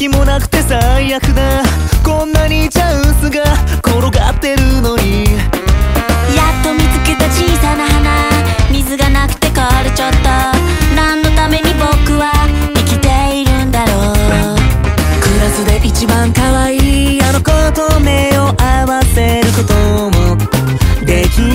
気もなくて最悪だ。こんなにチャンスが転がってるのに。やっと見つけた小さな花。水がなくて枯れちゃった何のために僕は生きているんだろう。クラスで一番可愛いあの子と目を合わせることもでき